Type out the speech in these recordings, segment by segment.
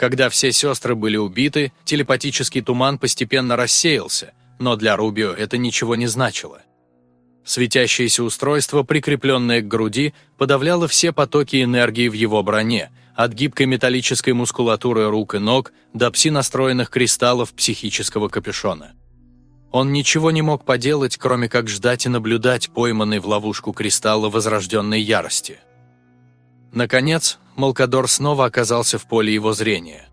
Когда все сестры были убиты, телепатический туман постепенно рассеялся, но для Рубио это ничего не значило. Светящееся устройство, прикрепленное к груди, подавляло все потоки энергии в его броне, от гибкой металлической мускулатуры рук и ног до пси-настроенных кристаллов психического капюшона. Он ничего не мог поделать, кроме как ждать и наблюдать пойманный в ловушку кристалла возрожденной ярости. Наконец, Малкадор снова оказался в поле его зрения.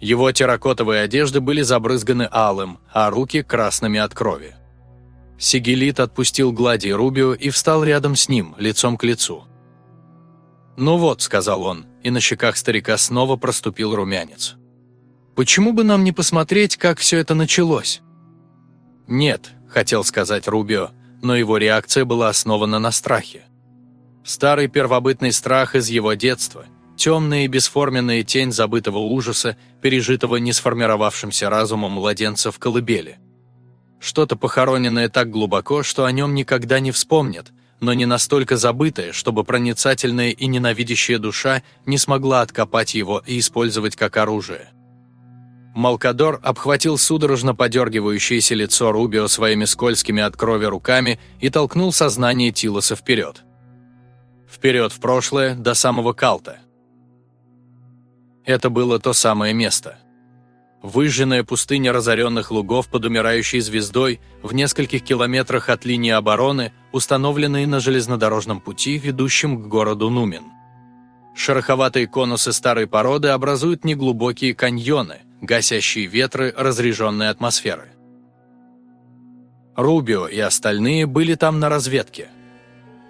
Его терракотовые одежды были забрызганы алым, а руки – красными от крови. Сигелит отпустил глади Рубио и встал рядом с ним, лицом к лицу. «Ну вот», – сказал он, и на щеках старика снова проступил румянец. «Почему бы нам не посмотреть, как все это началось?» «Нет», – хотел сказать Рубио, но его реакция была основана на страхе. Старый первобытный страх из его детства, темная и бесформенная тень забытого ужаса, пережитого не сформировавшимся разумом младенца в колыбели. Что-то похороненное так глубоко, что о нем никогда не вспомнят, но не настолько забытое, чтобы проницательная и ненавидящая душа не смогла откопать его и использовать как оружие. Малкадор обхватил судорожно подергивающееся лицо Рубио своими скользкими от крови руками и толкнул сознание Тилоса вперед. Вперед в прошлое, до самого Калта. Это было то самое место. Выжженная пустыня разоренных лугов под умирающей звездой в нескольких километрах от линии обороны, установленные на железнодорожном пути, ведущем к городу Нумен. Шероховатые конусы старой породы образуют неглубокие каньоны, гасящие ветры разреженной атмосферы. Рубио и остальные были там на разведке –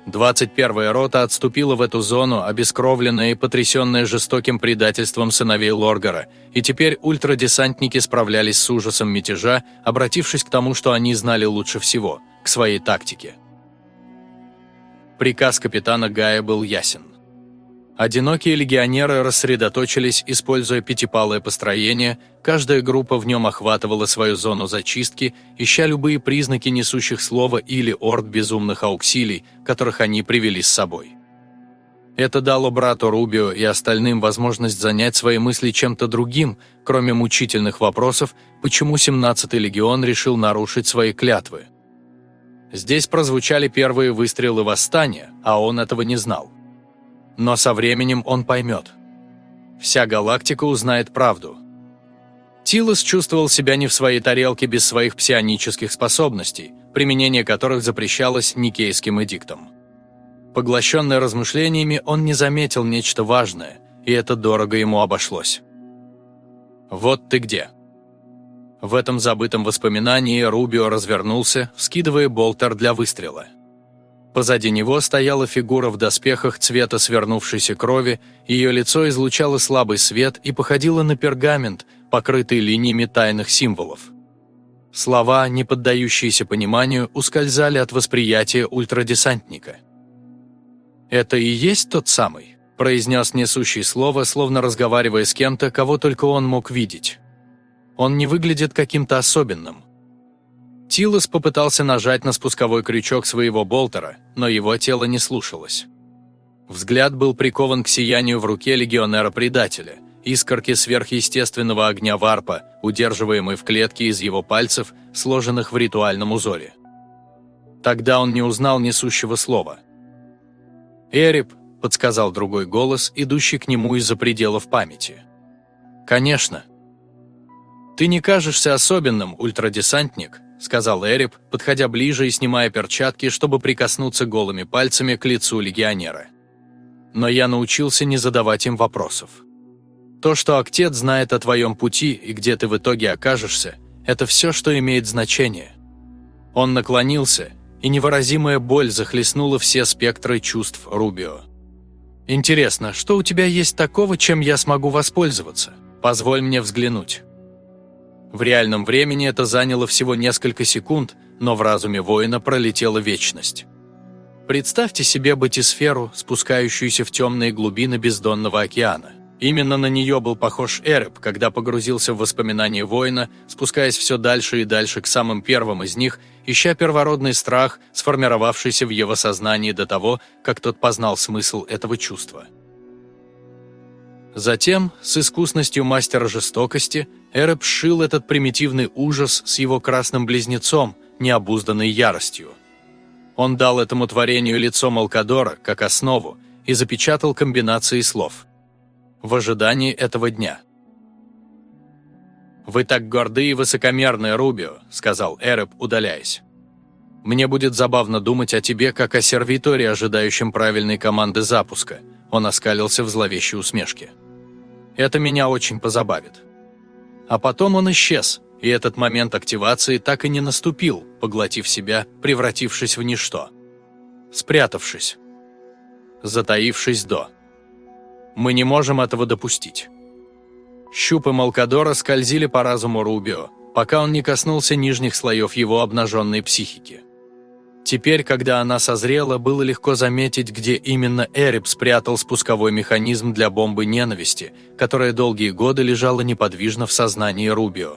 21-я рота отступила в эту зону, обескровленная и потрясенная жестоким предательством сыновей Лоргара, и теперь ультрадесантники справлялись с ужасом мятежа, обратившись к тому, что они знали лучше всего – к своей тактике. Приказ капитана Гая был ясен. Одинокие легионеры рассредоточились, используя пятипалое построение, каждая группа в нем охватывала свою зону зачистки, ища любые признаки несущих слова или орд безумных ауксилий, которых они привели с собой. Это дало брату Рубио и остальным возможность занять свои мысли чем-то другим, кроме мучительных вопросов, почему 17-й легион решил нарушить свои клятвы. Здесь прозвучали первые выстрелы восстания, а он этого не знал. Но со временем он поймет. Вся галактика узнает правду. Тилос чувствовал себя не в своей тарелке без своих псионических способностей, применение которых запрещалось Никейским эдиктом. Поглощенный размышлениями, он не заметил нечто важное, и это дорого ему обошлось. «Вот ты где». В этом забытом воспоминании Рубио развернулся, вскидывая болтер для выстрела. Позади него стояла фигура в доспехах цвета свернувшейся крови, ее лицо излучало слабый свет и походило на пергамент, покрытый линиями тайных символов. Слова, не поддающиеся пониманию, ускользали от восприятия ультрадесантника. «Это и есть тот самый?» – произнес несущий слово, словно разговаривая с кем-то, кого только он мог видеть. «Он не выглядит каким-то особенным. Тилос попытался нажать на спусковой крючок своего болтера, но его тело не слушалось. Взгляд был прикован к сиянию в руке легионера-предателя, искорке сверхъестественного огня варпа, удерживаемой в клетке из его пальцев, сложенных в ритуальном узоре. Тогда он не узнал несущего слова. «Эрип», — подсказал другой голос, идущий к нему из-за пределов памяти. «Конечно». «Ты не кажешься особенным, ультрадесантник», сказал Эрип, подходя ближе и снимая перчатки, чтобы прикоснуться голыми пальцами к лицу легионера. Но я научился не задавать им вопросов. То, что Актет знает о твоем пути и где ты в итоге окажешься, это все, что имеет значение. Он наклонился, и невыразимая боль захлестнула все спектры чувств Рубио. «Интересно, что у тебя есть такого, чем я смогу воспользоваться? Позволь мне взглянуть». В реальном времени это заняло всего несколько секунд, но в разуме воина пролетела вечность. Представьте себе батисферу, спускающуюся в темные глубины бездонного океана. Именно на нее был похож Эреб, когда погрузился в воспоминания воина, спускаясь все дальше и дальше к самым первым из них, ища первородный страх, сформировавшийся в его сознании до того, как тот познал смысл этого чувства. Затем, с искусностью мастера жестокости, Эреб сшил этот примитивный ужас с его красным близнецом, необузданной яростью. Он дал этому творению лицо Малкадора как основу и запечатал комбинации слов. В ожидании этого дня. «Вы так горды и высокомерны, Рубио», — сказал Эреб, удаляясь. «Мне будет забавно думать о тебе, как о сервиторе, ожидающем правильной команды запуска», — он оскалился в зловещей усмешке. «Это меня очень позабавит». А потом он исчез, и этот момент активации так и не наступил, поглотив себя, превратившись в ничто. Спрятавшись. Затаившись до. Мы не можем этого допустить. Щупы Малкадора скользили по разуму Рубио, пока он не коснулся нижних слоев его обнаженной психики. Теперь, когда она созрела, было легко заметить, где именно Эреб спрятал спусковой механизм для бомбы ненависти, которая долгие годы лежала неподвижно в сознании Рубио.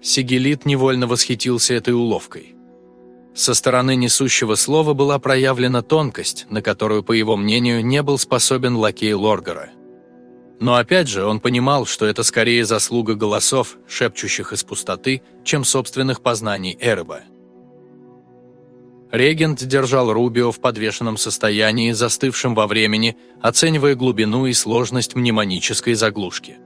Сигелит невольно восхитился этой уловкой. Со стороны несущего слова была проявлена тонкость, на которую, по его мнению, не был способен лакей Лоргара – но опять же, он понимал, что это скорее заслуга голосов, шепчущих из пустоты, чем собственных познаний Эреба. Регент держал Рубио в подвешенном состоянии, застывшем во времени, оценивая глубину и сложность мнемонической заглушки.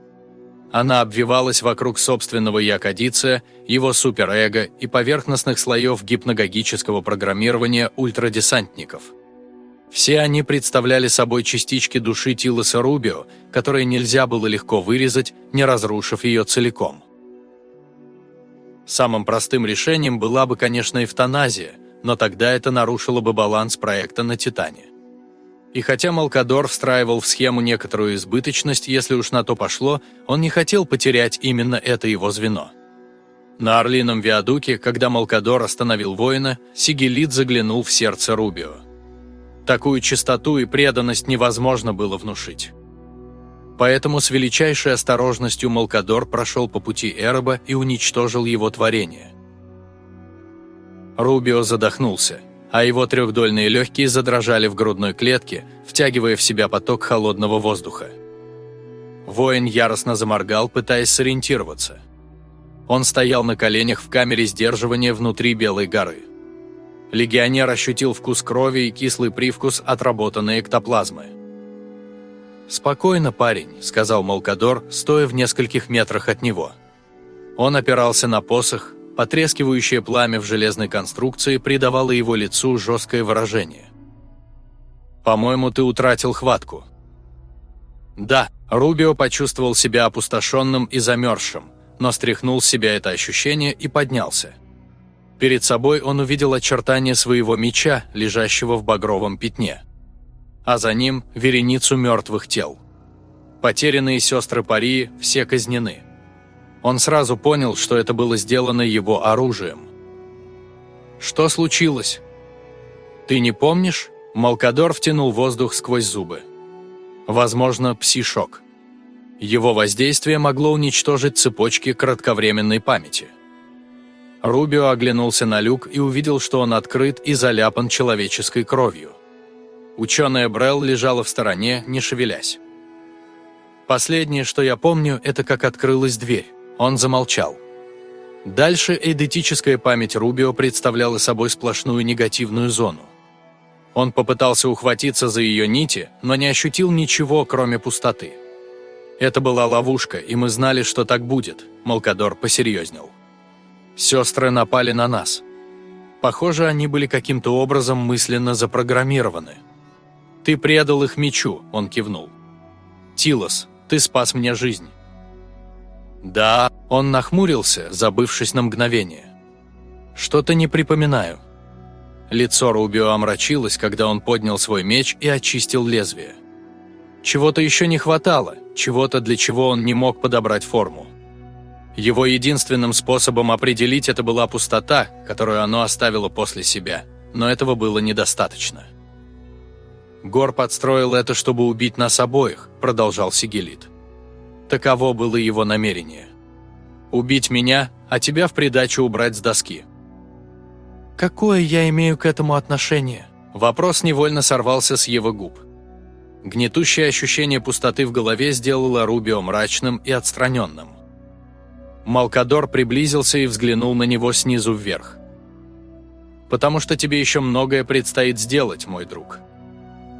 Она обвивалась вокруг собственного якодиция, его суперэго и поверхностных слоев гипногогического программирования ультрадесантников – все они представляли собой частички души Тилоса Рубио, которые нельзя было легко вырезать, не разрушив ее целиком. Самым простым решением была бы, конечно, эвтаназия, но тогда это нарушило бы баланс проекта на «Титане». И хотя Малкадор встраивал в схему некоторую избыточность, если уж на то пошло, он не хотел потерять именно это его звено. На Орлином виадуке, когда Малкадор остановил воина, Сигелит заглянул в сердце Рубио. Такую чистоту и преданность невозможно было внушить. Поэтому с величайшей осторожностью Малкадор прошел по пути Эроба и уничтожил его творение. Рубио задохнулся, а его трехдольные легкие задрожали в грудной клетке, втягивая в себя поток холодного воздуха. Воин яростно заморгал, пытаясь сориентироваться. Он стоял на коленях в камере сдерживания внутри Белой горы. Легионер ощутил вкус крови и кислый привкус отработанной эктоплазмы. «Спокойно, парень», – сказал Малкадор, стоя в нескольких метрах от него. Он опирался на посох, потрескивающее пламя в железной конструкции придавало его лицу жесткое выражение. «По-моему, ты утратил хватку». «Да», – Рубио почувствовал себя опустошенным и замерзшим, но стряхнул с себя это ощущение и поднялся. Перед собой он увидел очертания своего меча, лежащего в багровом пятне. А за ним вереницу мертвых тел. Потерянные сестры Парии все казнены. Он сразу понял, что это было сделано его оружием. «Что случилось?» «Ты не помнишь?» Малкадор втянул воздух сквозь зубы. Возможно, пси-шок. Его воздействие могло уничтожить цепочки кратковременной памяти. Рубио оглянулся на люк и увидел, что он открыт и заляпан человеческой кровью. Ученая Брелл лежала в стороне, не шевелясь. Последнее, что я помню, это как открылась дверь. Он замолчал. Дальше эйдетическая память Рубио представляла собой сплошную негативную зону. Он попытался ухватиться за ее нити, но не ощутил ничего, кроме пустоты. Это была ловушка, и мы знали, что так будет, Малкадор посерьезнел. Сестры напали на нас. Похоже, они были каким-то образом мысленно запрограммированы. «Ты предал их мечу», — он кивнул. «Тилос, ты спас мне жизнь». «Да», — он нахмурился, забывшись на мгновение. «Что-то не припоминаю». Лицо Рубио омрачилось, когда он поднял свой меч и очистил лезвие. Чего-то еще не хватало, чего-то, для чего он не мог подобрать форму. Его единственным способом определить это была пустота, которую оно оставило после себя, но этого было недостаточно. «Гор подстроил это, чтобы убить нас обоих», – продолжал Сигелит. Таково было его намерение. «Убить меня, а тебя в придачу убрать с доски». «Какое я имею к этому отношение?» Вопрос невольно сорвался с его губ. Гнетущее ощущение пустоты в голове сделало Рубио мрачным и отстраненным. Малкадор приблизился и взглянул на него снизу вверх. «Потому что тебе еще многое предстоит сделать, мой друг».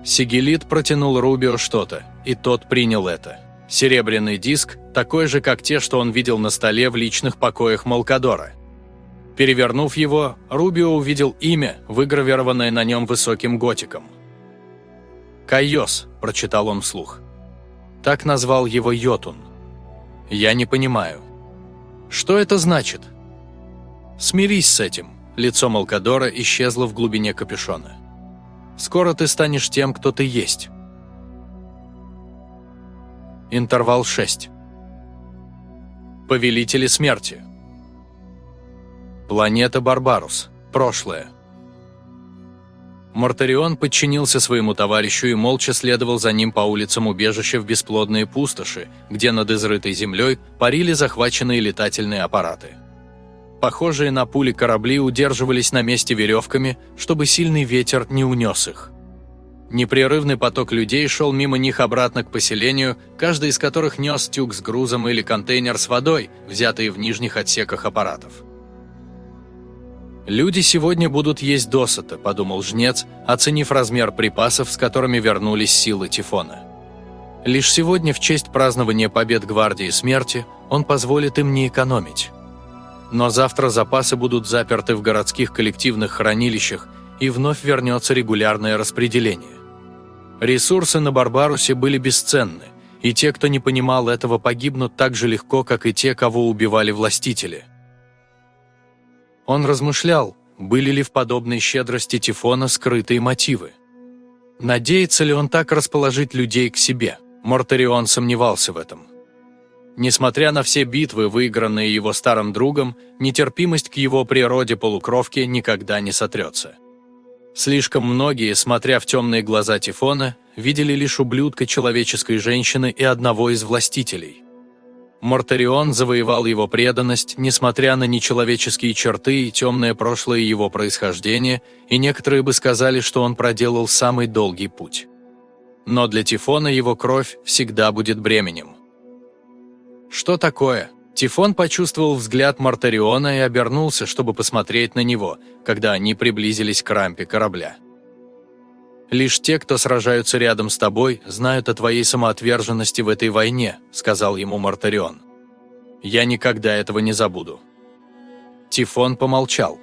Сигелит протянул Рубио что-то, и тот принял это. Серебряный диск, такой же, как те, что он видел на столе в личных покоях Малкадора. Перевернув его, Рубио увидел имя, выгравированное на нем высоким готиком. «Кайос», – прочитал он вслух. Так назвал его Йотун. «Я не понимаю». «Что это значит?» «Смирись с этим», – лицо Малкадора исчезло в глубине капюшона. «Скоро ты станешь тем, кто ты есть». Интервал 6. Повелители смерти. Планета Барбарус. Прошлое. Мартарион подчинился своему товарищу и молча следовал за ним по улицам убежища в бесплодные пустоши, где над изрытой землей парили захваченные летательные аппараты. Похожие на пули корабли удерживались на месте веревками, чтобы сильный ветер не унес их. Непрерывный поток людей шел мимо них обратно к поселению, каждый из которых нес тюк с грузом или контейнер с водой, взятые в нижних отсеках аппаратов. «Люди сегодня будут есть досыта», – подумал жнец, оценив размер припасов, с которыми вернулись силы Тифона. Лишь сегодня, в честь празднования побед Гвардии Смерти, он позволит им не экономить. Но завтра запасы будут заперты в городских коллективных хранилищах, и вновь вернется регулярное распределение. Ресурсы на Барбарусе были бесценны, и те, кто не понимал этого, погибнут так же легко, как и те, кого убивали властители. Он размышлял, были ли в подобной щедрости Тифона скрытые мотивы. Надеется ли он так расположить людей к себе? Мортарион сомневался в этом. Несмотря на все битвы, выигранные его старым другом, нетерпимость к его природе полукровки никогда не сотрется. Слишком многие, смотря в темные глаза Тифона, видели лишь ублюдка человеческой женщины и одного из властителей. Мортарион завоевал его преданность, несмотря на нечеловеческие черты и темное прошлое его происхождения, и некоторые бы сказали, что он проделал самый долгий путь. Но для Тифона его кровь всегда будет бременем. Что такое? Тифон почувствовал взгляд Мартариона и обернулся, чтобы посмотреть на него, когда они приблизились к рампе корабля. «Лишь те, кто сражаются рядом с тобой, знают о твоей самоотверженности в этой войне», — сказал ему Мартарион. «Я никогда этого не забуду». Тифон помолчал.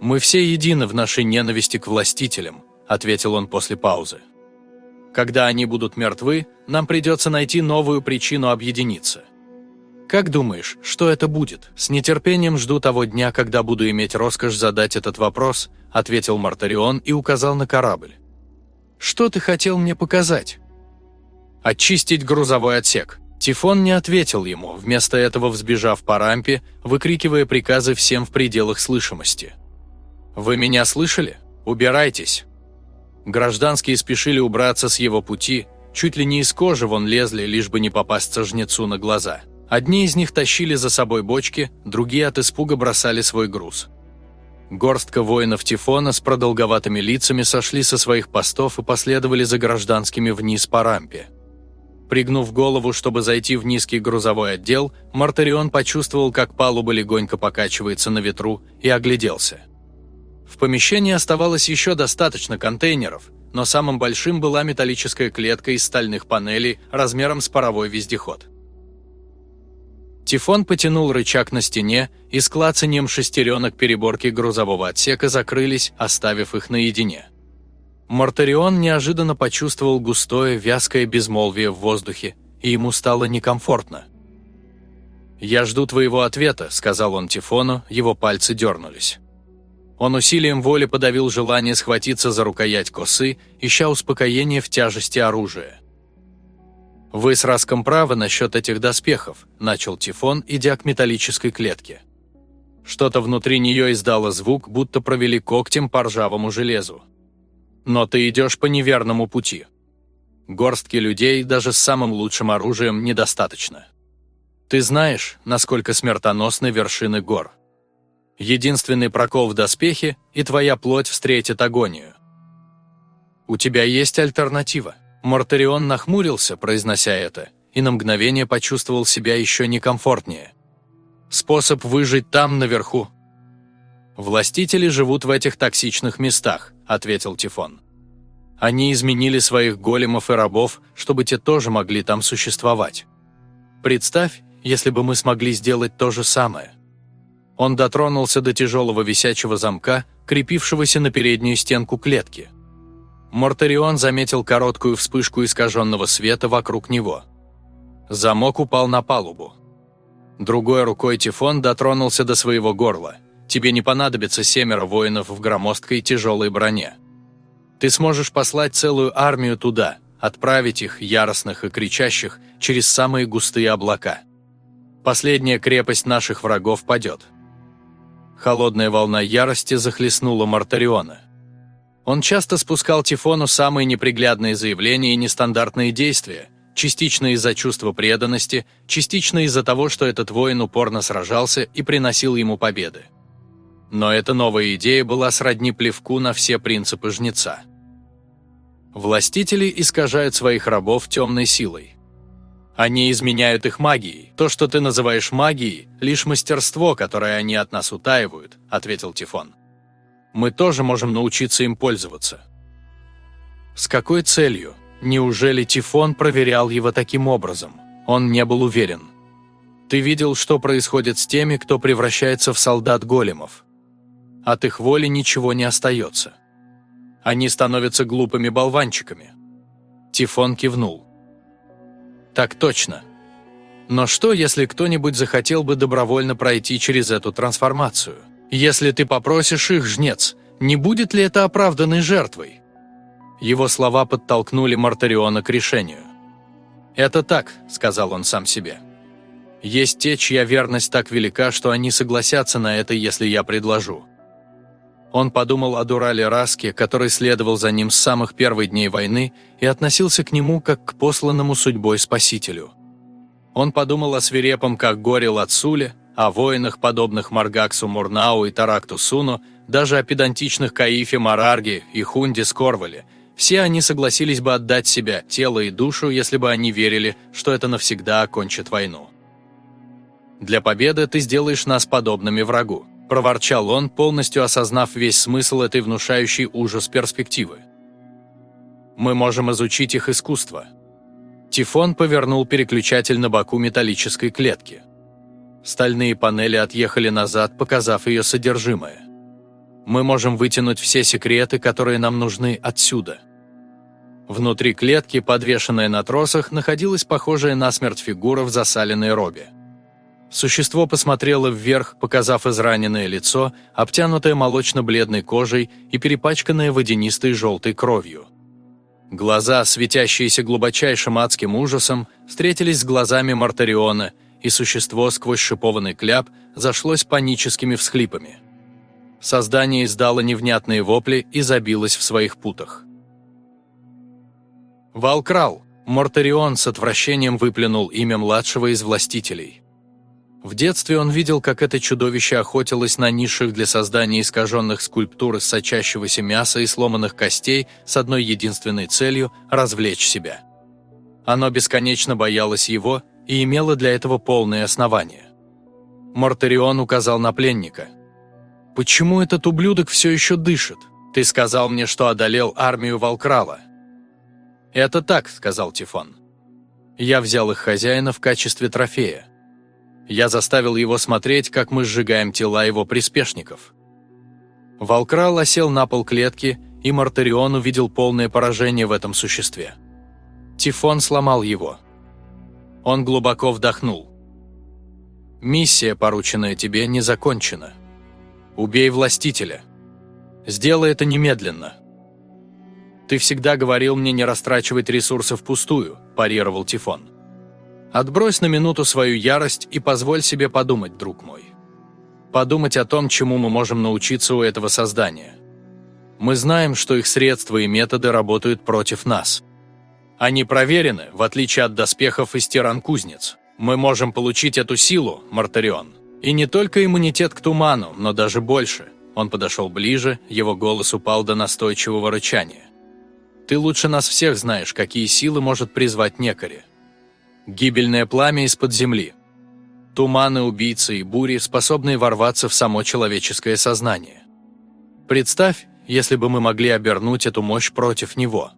«Мы все едины в нашей ненависти к властителям», — ответил он после паузы. «Когда они будут мертвы, нам придется найти новую причину объединиться». «Как думаешь, что это будет? С нетерпением жду того дня, когда буду иметь роскошь задать этот вопрос», – ответил Мартарион и указал на корабль. «Что ты хотел мне показать?» «Очистить грузовой отсек». Тифон не ответил ему, вместо этого взбежав по рампе, выкрикивая приказы всем в пределах слышимости. «Вы меня слышали? Убирайтесь!» Гражданские спешили убраться с его пути, чуть ли не из кожи вон лезли, лишь бы не попасться жнецу на глаза. Одни из них тащили за собой бочки, другие от испуга бросали свой груз. Горстка воинов Тифона с продолговатыми лицами сошли со своих постов и последовали за гражданскими вниз по рампе. Пригнув голову, чтобы зайти в низкий грузовой отдел, Мартарион почувствовал, как палуба легонько покачивается на ветру, и огляделся. В помещении оставалось еще достаточно контейнеров, но самым большим была металлическая клетка из стальных панелей размером с паровой вездеход. Тифон потянул рычаг на стене, и с клацанием шестеренок переборки грузового отсека закрылись, оставив их наедине. Мартарион неожиданно почувствовал густое, вязкое безмолвие в воздухе, и ему стало некомфортно. «Я жду твоего ответа», — сказал он Тифону, его пальцы дернулись. Он усилием воли подавил желание схватиться за рукоять косы, ища успокоение в тяжести оружия. «Вы с Раском правы насчет этих доспехов», – начал Тифон, идя к металлической клетке. Что-то внутри нее издало звук, будто провели когтем по ржавому железу. «Но ты идешь по неверному пути. Горстки людей даже с самым лучшим оружием недостаточно. Ты знаешь, насколько смертоносны вершины гор. Единственный прокол в доспехе, и твоя плоть встретит агонию. У тебя есть альтернатива. Мартарион нахмурился, произнося это, и на мгновение почувствовал себя еще некомфортнее. Способ выжить там, наверху. «Властители живут в этих токсичных местах», – ответил Тифон. «Они изменили своих големов и рабов, чтобы те тоже могли там существовать. Представь, если бы мы смогли сделать то же самое». Он дотронулся до тяжелого висячего замка, крепившегося на переднюю стенку клетки. Мортарион заметил короткую вспышку искаженного света вокруг него. Замок упал на палубу. Другой рукой Тифон дотронулся до своего горла. Тебе не понадобится семеро воинов в громоздкой тяжелой броне. Ты сможешь послать целую армию туда, отправить их, яростных и кричащих, через самые густые облака. Последняя крепость наших врагов падет. Холодная волна ярости захлестнула Мартариона. Он часто спускал Тифону самые неприглядные заявления и нестандартные действия, частично из-за чувства преданности, частично из-за того, что этот воин упорно сражался и приносил ему победы. Но эта новая идея была сродни плевку на все принципы жнеца. Властители искажают своих рабов темной силой. Они изменяют их магией. То, что ты называешь магией, лишь мастерство, которое они от нас утаивают», – ответил Тифон. «Мы тоже можем научиться им пользоваться». С какой целью? Неужели Тифон проверял его таким образом? Он не был уверен. Ты видел, что происходит с теми, кто превращается в солдат големов. От их воли ничего не остается. Они становятся глупыми болванчиками. Тифон кивнул. Так точно. Но что, если кто-нибудь захотел бы добровольно пройти через эту трансформацию? Если ты попросишь их, жнец, не будет ли это оправданной жертвой? Его слова подтолкнули Мартариона к решению. «Это так», — сказал он сам себе. «Есть те, чья верность так велика, что они согласятся на это, если я предложу. Он подумал о Дурале Раске, который следовал за ним с самых первых дней войны и относился к нему как к посланному судьбой спасителю. Он подумал о свирепом как горе Лацуле, о воинах, подобных Маргаксу Мурнау и Таракту Суну, даже о педантичных Каифе Марарге и Хунде Скорвале. Все они согласились бы отдать себя, тело и душу, если бы они верили, что это навсегда окончит войну. Для победы ты сделаешь нас подобными врагу проворчал он, полностью осознав весь смысл этой внушающей ужас перспективы. «Мы можем изучить их искусство». Тифон повернул переключатель на боку металлической клетки. Стальные панели отъехали назад, показав ее содержимое. «Мы можем вытянуть все секреты, которые нам нужны отсюда». Внутри клетки, подвешенная на тросах, находилась похожая на смерть фигура в засаленной робе. Существо посмотрело вверх, показав израненное лицо, обтянутое молочно-бледной кожей и перепачканное водянистой желтой кровью. Глаза, светящиеся глубочайшим адским ужасом, встретились с глазами Мартариона, и существо сквозь шипованный кляп зашлось паническими всхлипами. Создание издало невнятные вопли и забилось в своих путах. Валкрал, Мортарион с отвращением выплюнул имя младшего из властителей – в детстве он видел, как это чудовище охотилось на низших для создания искаженных скульптур из сочащегося мяса и сломанных костей с одной единственной целью – развлечь себя. Оно бесконечно боялось его и имело для этого полное основание. Мортарион указал на пленника. «Почему этот ублюдок все еще дышит? Ты сказал мне, что одолел армию Волкрала». «Это так», – сказал Тифон. «Я взял их хозяина в качестве трофея. Я заставил его смотреть, как мы сжигаем тела его приспешников. Волкрал осел на пол клетки, и Мартарион увидел полное поражение в этом существе. Тифон сломал его. Он глубоко вдохнул. «Миссия, порученная тебе, не закончена. Убей властителя. Сделай это немедленно». «Ты всегда говорил мне не растрачивать ресурсы впустую», – парировал Тифон. Отбрось на минуту свою ярость и позволь себе подумать, друг мой. Подумать о том, чему мы можем научиться у этого создания. Мы знаем, что их средства и методы работают против нас. Они проверены, в отличие от доспехов из тиран-кузнец. Мы можем получить эту силу, Мартарион. И не только иммунитет к туману, но даже больше. Он подошел ближе, его голос упал до настойчивого рычания. Ты лучше нас всех знаешь, какие силы может призвать некари. Гибельное пламя из-под земли. Туманы, убийцы и бури, способные ворваться в само человеческое сознание. Представь, если бы мы могли обернуть эту мощь против него.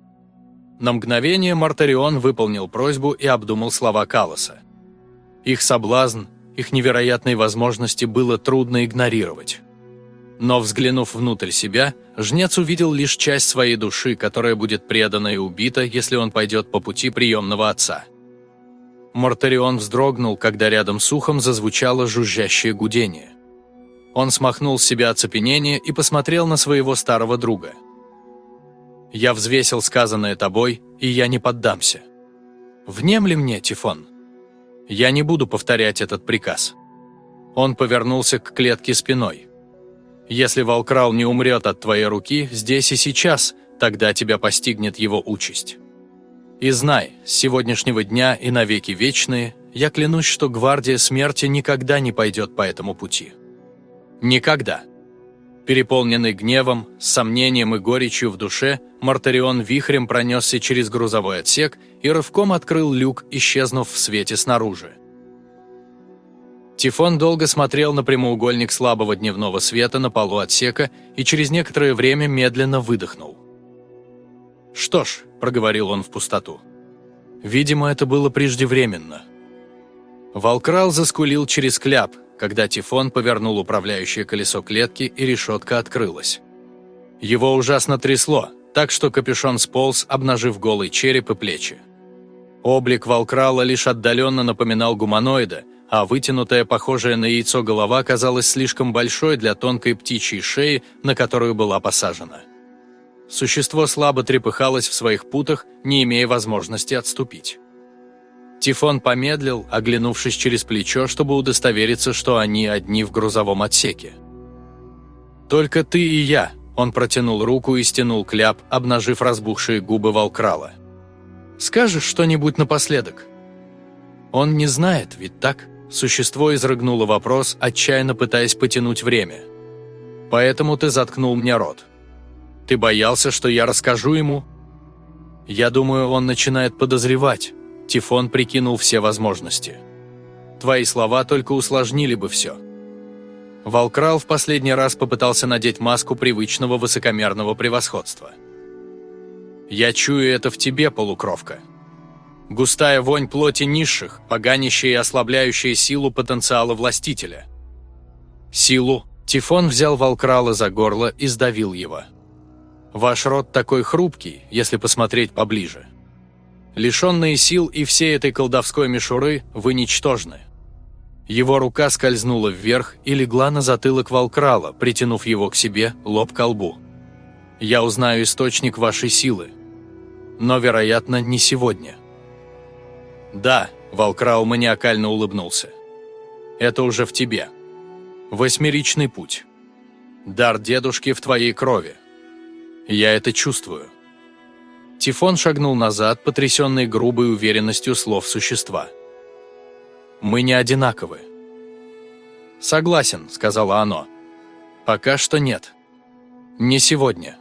На мгновение Мартарион выполнил просьбу и обдумал слова Калоса. Их соблазн, их невероятные возможности было трудно игнорировать. Но взглянув внутрь себя, жнец увидел лишь часть своей души, которая будет предана и убита, если он пойдет по пути приемного отца. Мартарион вздрогнул, когда рядом с ухом зазвучало жужжащее гудение. Он смахнул с себя оцепенение и посмотрел на своего старого друга. «Я взвесил сказанное тобой, и я не поддамся. Внемли мне, Тифон. Я не буду повторять этот приказ». Он повернулся к клетке спиной. Если Волкрал не умрет от твоей руки здесь и сейчас, тогда тебя постигнет его участь. И знай, с сегодняшнего дня и навеки вечные, я клянусь, что гвардия смерти никогда не пойдет по этому пути. Никогда. Переполненный гневом, сомнением и горечью в душе, Мартарион вихрем пронесся через грузовой отсек и рывком открыл люк, исчезнув в свете снаружи. Тифон долго смотрел на прямоугольник слабого дневного света на полу отсека и через некоторое время медленно выдохнул. «Что ж», – проговорил он в пустоту. Видимо, это было преждевременно. Волкрал заскулил через кляп, когда Тифон повернул управляющее колесо клетки и решетка открылась. Его ужасно трясло, так что капюшон сполз, обнажив голый череп и плечи. Облик Волкрала лишь отдаленно напоминал гуманоида, а вытянутая, похожая на яйцо голова казалась слишком большой для тонкой птичьей шеи, на которую была посажена. Существо слабо трепыхалось в своих путах, не имея возможности отступить. Тифон помедлил, оглянувшись через плечо, чтобы удостовериться, что они одни в грузовом отсеке. «Только ты и я», – он протянул руку и стянул кляп, обнажив разбухшие губы Волкрала. «Скажешь что-нибудь напоследок?» «Он не знает, ведь так?» Существо изрыгнуло вопрос, отчаянно пытаясь потянуть время. «Поэтому ты заткнул мне рот. Ты боялся, что я расскажу ему?» «Я думаю, он начинает подозревать». Тифон прикинул все возможности. «Твои слова только усложнили бы все». Волкрал в последний раз попытался надеть маску привычного высокомерного превосходства. «Я чую это в тебе, полукровка», Густая вонь плоти низших, поганящая и ослабляющая силу потенциала властителя. Силу. Тифон взял Волкрала за горло и сдавил его. Ваш род такой хрупкий, если посмотреть поближе. Лишенные сил и всей этой колдовской мишуры, вы ничтожны. Его рука скользнула вверх и легла на затылок Волкрала, притянув его к себе, лоб к лбу. «Я узнаю источник вашей силы. Но, вероятно, не сегодня». «Да», – Волкрау маниакально улыбнулся. «Это уже в тебе. Восьмеричный путь. Дар дедушки в твоей крови. Я это чувствую». Тифон шагнул назад, потрясенный грубой уверенностью слов существа. «Мы не одинаковы». «Согласен», – сказала оно. «Пока что нет. Не сегодня.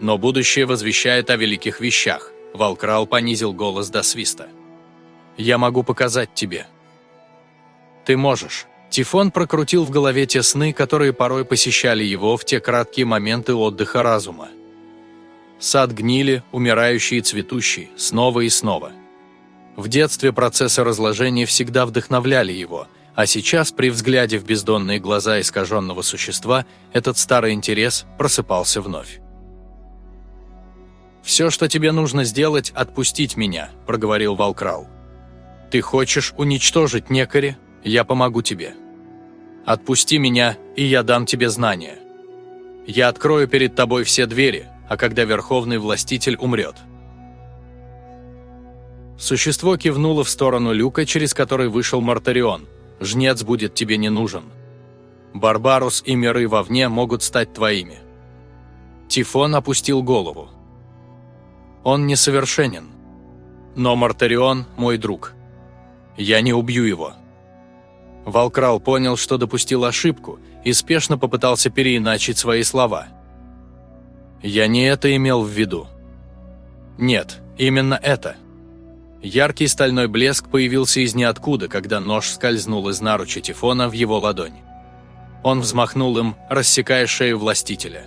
Но будущее возвещает о великих вещах», – Волкрал понизил голос до свиста. Я могу показать тебе». «Ты можешь». Тифон прокрутил в голове те сны, которые порой посещали его в те краткие моменты отдыха разума. Сад гнили, умирающий и цветущий, снова и снова. В детстве процессы разложения всегда вдохновляли его, а сейчас, при взгляде в бездонные глаза искаженного существа, этот старый интерес просыпался вновь. «Все, что тебе нужно сделать, отпустить меня», – проговорил Валкрал. Ты хочешь уничтожить некари? Я помогу тебе. Отпусти меня, и я дам тебе знания. Я открою перед тобой все двери, а когда Верховный Властитель умрет». Существо кивнуло в сторону люка, через который вышел Мартарион. «Жнец будет тебе не нужен. Барбарус и миры вовне могут стать твоими». Тифон опустил голову. «Он несовершенен. Но Мартарион – мой друг. Я не убью его». Волкрал понял, что допустил ошибку, и спешно попытался переиначить свои слова. «Я не это имел в виду. Нет, именно это. Яркий стальной блеск появился из ниоткуда, когда нож скользнул из наруча Тифона в его ладонь. Он взмахнул им, рассекая шею властителя.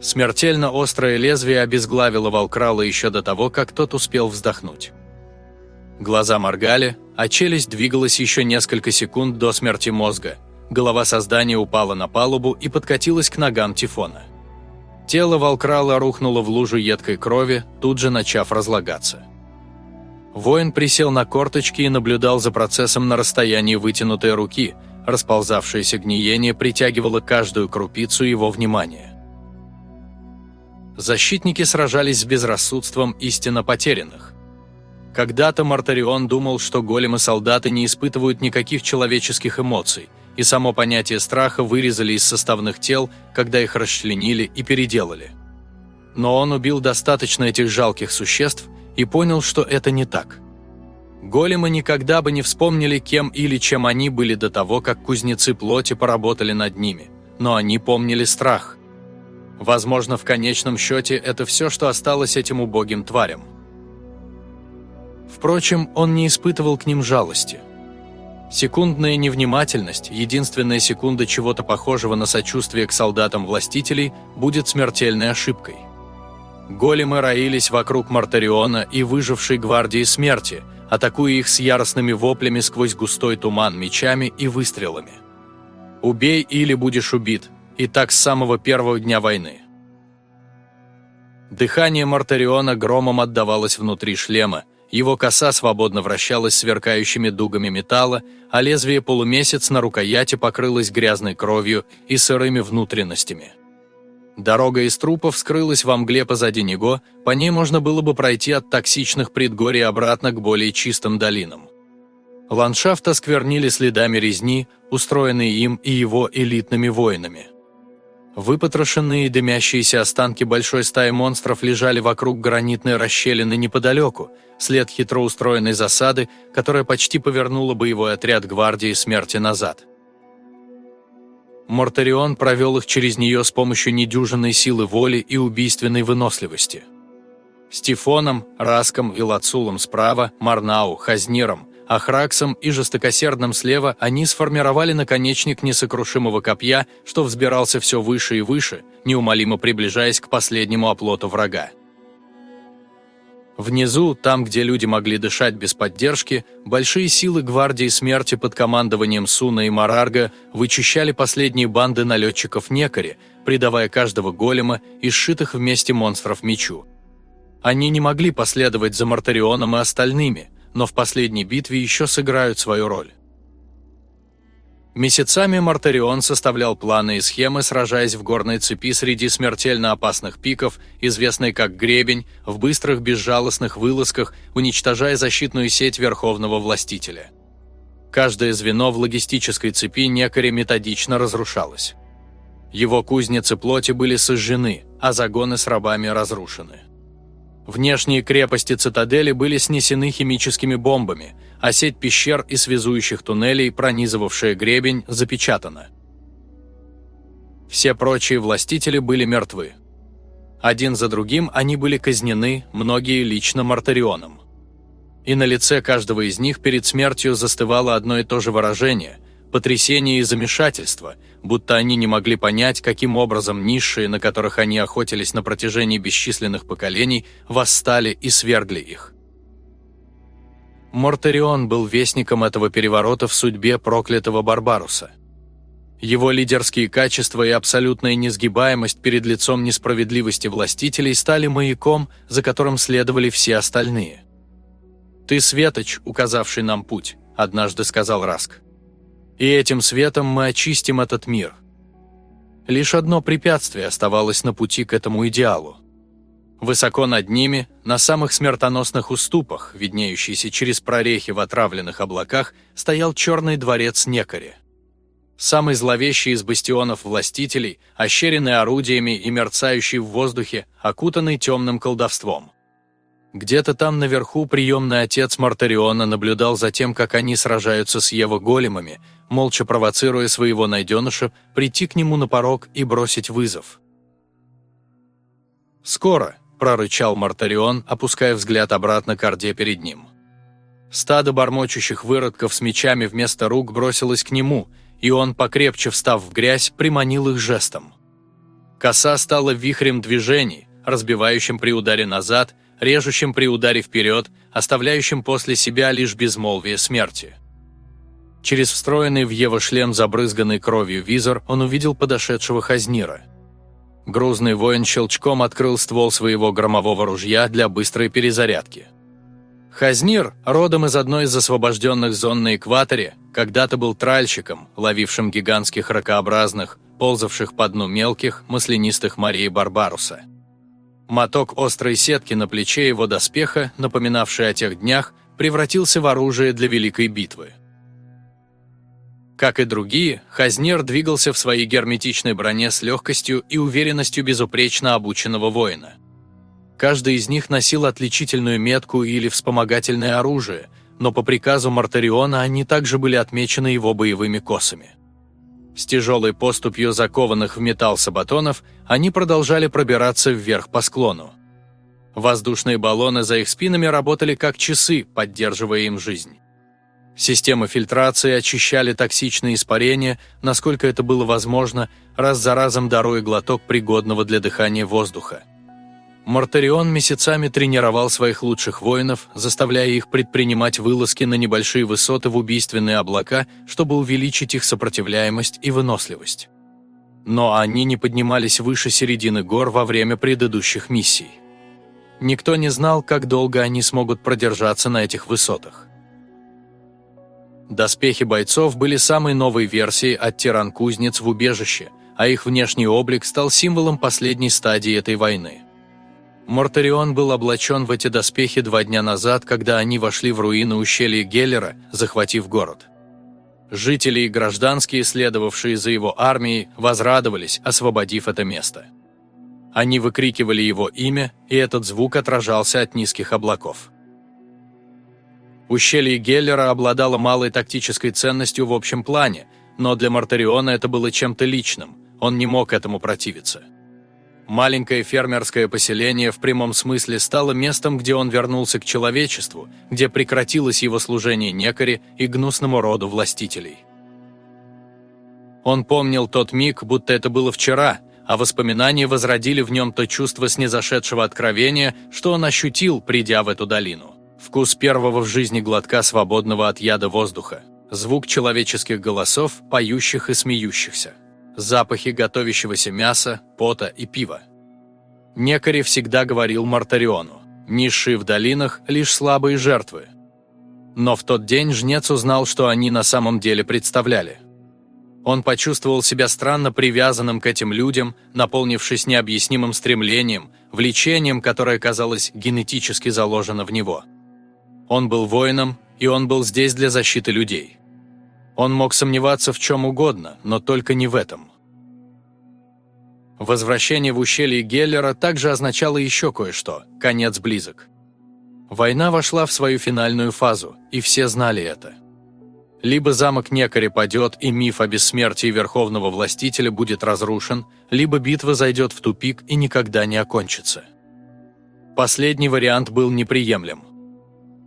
Смертельно острое лезвие обезглавило Волкрала еще до того, как тот успел вздохнуть. Глаза моргали, а челюсть двигалась еще несколько секунд до смерти мозга. Голова создания упала на палубу и подкатилась к ногам Тифона. Тело Волкрала рухнуло в лужу едкой крови, тут же начав разлагаться. Воин присел на корточки и наблюдал за процессом на расстоянии вытянутой руки, расползавшееся гниение притягивало каждую крупицу его внимания. Защитники сражались с безрассудством истинно потерянных. Когда-то Мартарион думал, что големы-солдаты не испытывают никаких человеческих эмоций, и само понятие страха вырезали из составных тел, когда их расчленили и переделали. Но он убил достаточно этих жалких существ и понял, что это не так. Големы никогда бы не вспомнили, кем или чем они были до того, как кузнецы плоти поработали над ними, но они помнили страх. Возможно, в конечном счете это все, что осталось этим убогим тварям. Впрочем, он не испытывал к ним жалости. Секундная невнимательность, единственная секунда чего-то похожего на сочувствие к солдатам властителей, будет смертельной ошибкой. Големы роились вокруг Мартариона и выжившей гвардии смерти, атакуя их с яростными воплями сквозь густой туман мечами и выстрелами. «Убей или будешь убит», и так с самого первого дня войны. Дыхание Мартариона громом отдавалось внутри шлема, его коса свободно вращалась сверкающими дугами металла, а лезвие полумесяц на рукояти покрылось грязной кровью и сырыми внутренностями. Дорога из трупов скрылась во мгле позади него, по ней можно было бы пройти от токсичных предгорий обратно к более чистым долинам. Ландшафт осквернили следами резни, устроенные им и его элитными воинами. Выпотрошенные дымящиеся останки большой стаи монстров лежали вокруг гранитной расщелины неподалеку, след хитро устроенной засады, которая почти повернула боевой отряд гвардии смерти назад. Мортарион провел их через нее с помощью недюжинной силы воли и убийственной выносливости. Стефоном, Раском и Лацулом справа, Марнау, Хазниром – Ахраксом и жестокосердным слева они сформировали наконечник несокрушимого копья, что взбирался все выше и выше, неумолимо приближаясь к последнему оплоту врага. Внизу, там, где люди могли дышать без поддержки, большие силы гвардии смерти под командованием Суна и Марарга вычищали последние банды налетчиков Некари, придавая каждого голема и сшитых вместе монстров мечу. Они не могли последовать за Мартарионом и остальными, но в последней битве еще сыграют свою роль. Месяцами Мартарион составлял планы и схемы, сражаясь в горной цепи среди смертельно опасных пиков, известной как гребень, в быстрых безжалостных вылазках, уничтожая защитную сеть Верховного Властителя. Каждое звено в логистической цепи некоре методично разрушалось. Его кузницы плоти были сожжены, а загоны с рабами разрушены. Внешние крепости цитадели были снесены химическими бомбами, а сеть пещер и связующих туннелей, пронизывавшая гребень, запечатана. Все прочие властители были мертвы. Один за другим они были казнены, многие лично Мартарионом. И на лице каждого из них перед смертью застывало одно и то же выражение – потрясение и замешательство, будто они не могли понять, каким образом низшие, на которых они охотились на протяжении бесчисленных поколений, восстали и свергли их. Мортарион был вестником этого переворота в судьбе проклятого Барбаруса. Его лидерские качества и абсолютная несгибаемость перед лицом несправедливости властителей стали маяком, за которым следовали все остальные. «Ты светоч, указавший нам путь», – однажды сказал Раск. И этим светом мы очистим этот мир. Лишь одно препятствие оставалось на пути к этому идеалу. Высоко над ними, на самых смертоносных уступах, виднеющийся через прорехи в отравленных облаках, стоял черный дворец Некари. Самый зловещий из бастионов властителей, ощеренный орудиями и мерцающий в воздухе, окутанный темным колдовством. Где-то там наверху приемный отец Мартариона наблюдал за тем, как они сражаются с Ево-големами, молча провоцируя своего найденыша прийти к нему на порог и бросить вызов. «Скоро», – прорычал Мартарион, опуская взгляд обратно к Орде перед ним. Стадо бормочущих выродков с мечами вместо рук бросилось к нему, и он, покрепче встав в грязь, приманил их жестом. Коса стала вихрем движений, разбивающим при ударе назад, режущим при ударе вперед, оставляющим после себя лишь безмолвие смерти. Через встроенный в его шлем забрызганный кровью визор он увидел подошедшего Хазнира. Грузный воин щелчком открыл ствол своего громового ружья для быстрой перезарядки. Хазнир, родом из одной из освобожденных зон на экваторе, когда-то был тральщиком, ловившим гигантских ракообразных, ползавших по дну мелких, маслянистых морей Барбаруса. Моток острой сетки на плече его доспеха, напоминавший о тех днях, превратился в оружие для великой битвы. Как и другие, Хазнер двигался в своей герметичной броне с легкостью и уверенностью безупречно обученного воина – Каждый из них носил отличительную метку или вспомогательное оружие, но по приказу Мартариона они также были отмечены его боевыми косами. С тяжелой поступью закованных в металл сабатонов они продолжали пробираться вверх по склону. Воздушные баллоны за их спинами работали как часы, поддерживая им жизнь. Системы фильтрации очищали токсичные испарения, насколько это было возможно, раз за разом даруя глоток пригодного для дыхания воздуха. Мартарион месяцами тренировал своих лучших воинов, заставляя их предпринимать вылазки на небольшие высоты в убийственные облака, чтобы увеличить их сопротивляемость и выносливость. Но они не поднимались выше середины гор во время предыдущих миссий. Никто не знал, как долго они смогут продержаться на этих высотах. Доспехи бойцов были самой новой версией от тиран-кузнец в убежище, а их внешний облик стал символом последней стадии этой войны. Мортарион был облачен в эти доспехи два дня назад, когда они вошли в руины ущелья Геллера, захватив город. Жители и гражданские, следовавшие за его армией, возрадовались, освободив это место. Они выкрикивали его имя, и этот звук отражался от низких облаков. Ущелье Геллера обладало малой тактической ценностью в общем плане, но для Мартариона это было чем-то личным, он не мог этому противиться. Маленькое фермерское поселение в прямом смысле стало местом, где он вернулся к человечеству, где прекратилось его служение некоре и гнусному роду властителей. Он помнил тот миг, будто это было вчера, а воспоминания возродили в нем то чувство снизошедшего откровения, что он ощутил, придя в эту долину. Вкус первого в жизни глотка свободного от яда воздуха, звук человеческих голосов, поющих и смеющихся запахи готовящегося мяса, пота и пива. Некари всегда говорил Мартариону, низшие в долинах – лишь слабые жертвы. Но в тот день жнец узнал, что они на самом деле представляли. Он почувствовал себя странно привязанным к этим людям, наполнившись необъяснимым стремлением, влечением, которое, казалось, генетически заложено в него. Он был воином, и он был здесь для защиты людей. Он мог сомневаться в чем угодно, но только не в этом. Возвращение в ущелье Геллера также означало еще кое-что – конец близок. Война вошла в свою финальную фазу, и все знали это. Либо замок Некари падет, и миф о бессмертии Верховного Властителя будет разрушен, либо битва зайдет в тупик и никогда не окончится. Последний вариант был неприемлем.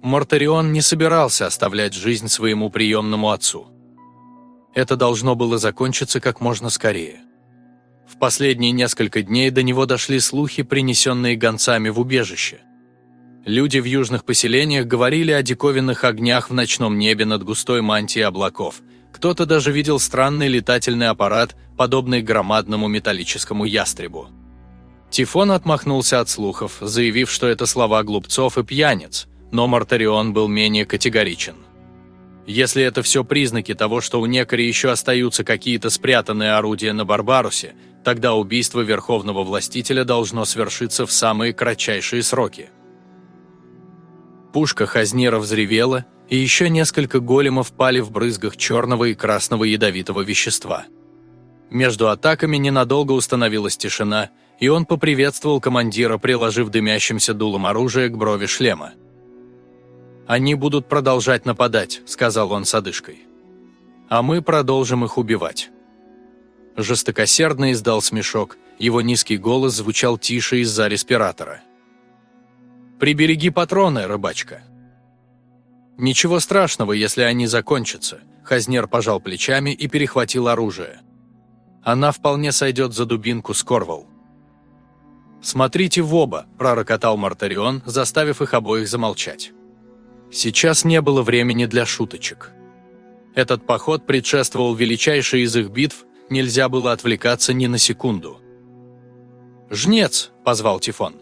Мортарион не собирался оставлять жизнь своему приемному отцу. Это должно было закончиться как можно скорее. В последние несколько дней до него дошли слухи, принесенные гонцами в убежище. Люди в южных поселениях говорили о диковинных огнях в ночном небе над густой мантией облаков. Кто-то даже видел странный летательный аппарат, подобный громадному металлическому ястребу. Тифон отмахнулся от слухов, заявив, что это слова глупцов и пьяниц, но Мартарион был менее категоричен. Если это все признаки того, что у некори еще остаются какие-то спрятанные орудия на Барбарусе, тогда убийство Верховного Властителя должно свершиться в самые кратчайшие сроки. Пушка Хазнера взревела, и еще несколько големов пали в брызгах черного и красного ядовитого вещества. Между атаками ненадолго установилась тишина, и он поприветствовал командира, приложив дымящимся дулом оружия к брови шлема. «Они будут продолжать нападать», – сказал он с одышкой. «А мы продолжим их убивать». Жестокосердно издал смешок, его низкий голос звучал тише из-за респиратора. «Прибереги патроны, рыбачка». «Ничего страшного, если они закончатся», – Хазнер пожал плечами и перехватил оружие. «Она вполне сойдет за дубинку Скорвал». «Смотрите в оба», – пророкотал Мартарион, заставив их обоих замолчать. Сейчас не было времени для шуточек. Этот поход предшествовал величайшей из их битв, нельзя было отвлекаться ни на секунду. «Жнец!» – позвал Тифон.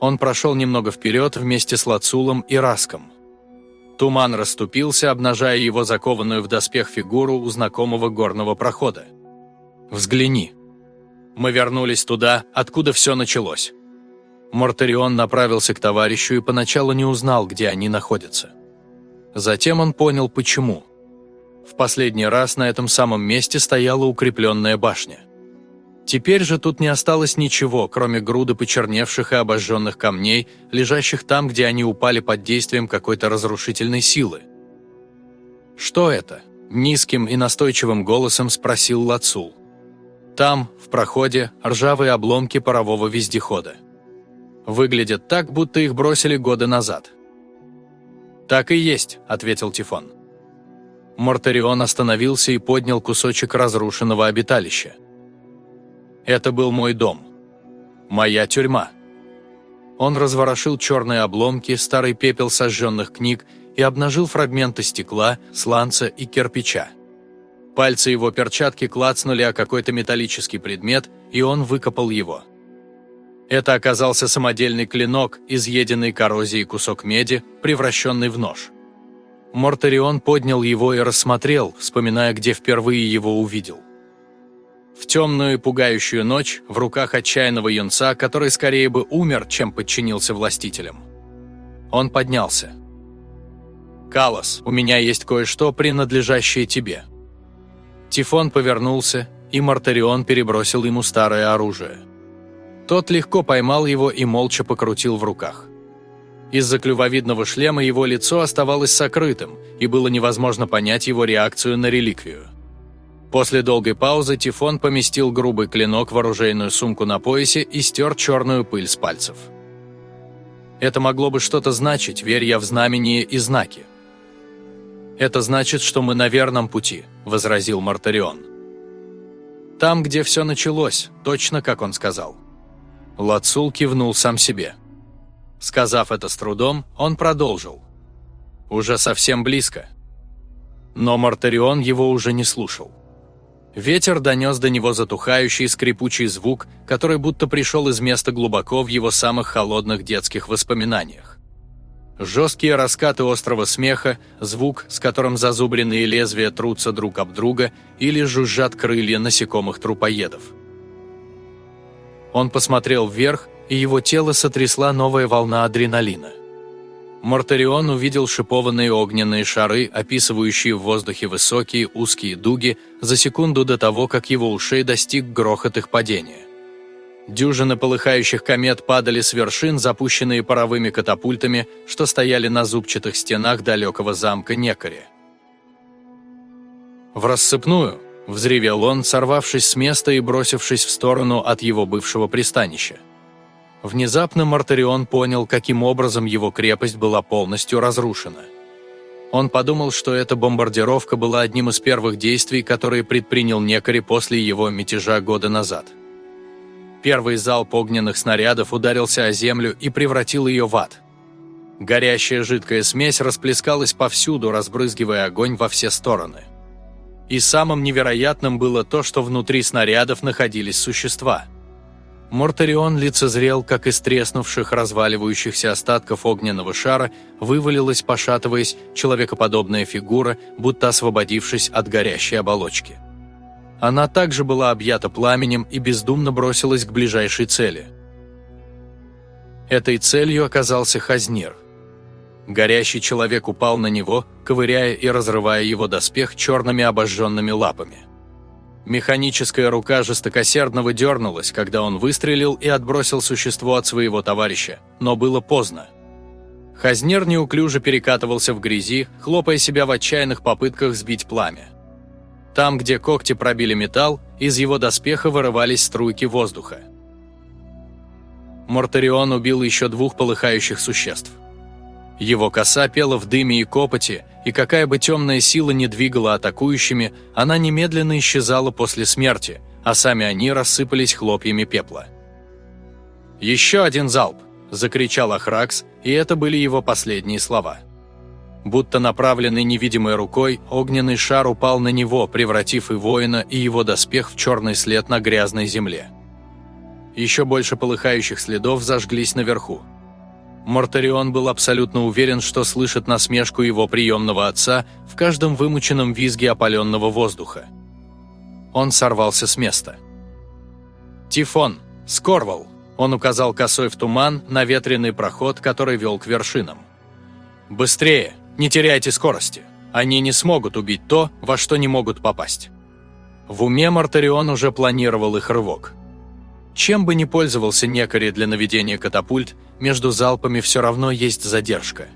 Он прошел немного вперед вместе с Лацулом и Раском. Туман расступился, обнажая его закованную в доспех фигуру у знакомого горного прохода. «Взгляни!» Мы вернулись туда, откуда все началось. Мортарион направился к товарищу и поначалу не узнал, где они находятся. Затем он понял, почему. В последний раз на этом самом месте стояла укрепленная башня. Теперь же тут не осталось ничего, кроме груды почерневших и обожженных камней, лежащих там, где они упали под действием какой-то разрушительной силы. «Что это?» – низким и настойчивым голосом спросил Лацул. Там, в проходе, ржавые обломки парового вездехода. Выглядят так, будто их бросили годы назад. «Так и есть», – ответил Тифон. Мортарион остановился и поднял кусочек разрушенного обиталища. Это был мой дом. Моя тюрьма. Он разворошил черные обломки, старый пепел сожженных книг и обнажил фрагменты стекла, сланца и кирпича. Пальцы его перчатки клацнули о какой-то металлический предмет, и он выкопал его. Это оказался самодельный клинок, изъеденный коррозией кусок меди, превращенный в нож. Мортарион поднял его и рассмотрел, вспоминая, где впервые его увидел. В темную и пугающую ночь в руках отчаянного юнца, который скорее бы умер, чем подчинился властителям. Он поднялся. «Калос, у меня есть кое-что, принадлежащее тебе». Тифон повернулся, и Мартарион перебросил ему старое оружие. Тот легко поймал его и молча покрутил в руках. Из-за клювовидного шлема его лицо оставалось сокрытым, и было невозможно понять его реакцию на реликвию. После долгой паузы Тифон поместил грубый клинок в оружейную сумку на поясе и стер черную пыль с пальцев. Это могло бы что-то значить, верь я в знамения и знаки. «Это значит, что мы на верном пути», – возразил Мартарион. «Там, где все началось, точно как он сказал». Лацул кивнул сам себе. Сказав это с трудом, он продолжил. «Уже совсем близко». Но Мартарион его уже не слушал. Ветер донес до него затухающий скрипучий звук, который будто пришел из места глубоко в его самых холодных детских воспоминаниях. Жесткие раскаты острого смеха, звук, с которым зазубренные лезвия трутся друг об друга или жужжат крылья насекомых-трупоедов. Он посмотрел вверх, и его тело сотрясла новая волна адреналина. Мортарион увидел шипованные огненные шары, описывающие в воздухе высокие узкие дуги за секунду до того, как его ушей достиг грохот их падения. Дюжины полыхающих комет падали с вершин, запущенные паровыми катапультами, что стояли на зубчатых стенах далекого замка Некаре. «В рассыпную!» – взревел он, сорвавшись с места и бросившись в сторону от его бывшего пристанища. Внезапно Мартарион понял, каким образом его крепость была полностью разрушена. Он подумал, что эта бомбардировка была одним из первых действий, которые предпринял Некари после его мятежа года назад. Первый залп огненных снарядов ударился о землю и превратил ее в ад. Горящая жидкая смесь расплескалась повсюду, разбрызгивая огонь во все стороны. И самым невероятным было то, что внутри снарядов находились существа – Мортарион лицезрел, как из треснувших, разваливающихся остатков огненного шара вывалилась, пошатываясь, человекоподобная фигура, будто освободившись от горящей оболочки. Она также была объята пламенем и бездумно бросилась к ближайшей цели. Этой целью оказался Хазнир. Горящий человек упал на него, ковыряя и разрывая его доспех черными обожженными лапами. Механическая рука жестокосердного дернулась, когда он выстрелил и отбросил существо от своего товарища, но было поздно. Хазнер неуклюже перекатывался в грязи, хлопая себя в отчаянных попытках сбить пламя. Там, где когти пробили металл, из его доспеха вырывались струйки воздуха. Мортарион убил еще двух полыхающих существ. Его коса пела в дыме и копоти, и какая бы темная сила не двигала атакующими, она немедленно исчезала после смерти, а сами они рассыпались хлопьями пепла. «Еще один залп!» – закричал Ахракс, и это были его последние слова. Будто направленный невидимой рукой, огненный шар упал на него, превратив и воина, и его доспех в черный след на грязной земле. Еще больше полыхающих следов зажглись наверху. Мортарион был абсолютно уверен, что слышит насмешку его приемного отца в каждом вымученном визге опаленного воздуха. Он сорвался с места. «Тифон! Скорвал!» Он указал косой в туман на ветреный проход, который вел к вершинам. «Быстрее! Не теряйте скорости! Они не смогут убить то, во что не могут попасть!» В уме Мартарион уже планировал их рывок. Чем бы ни пользовался некори для наведения катапульт, между залпами все равно есть задержка.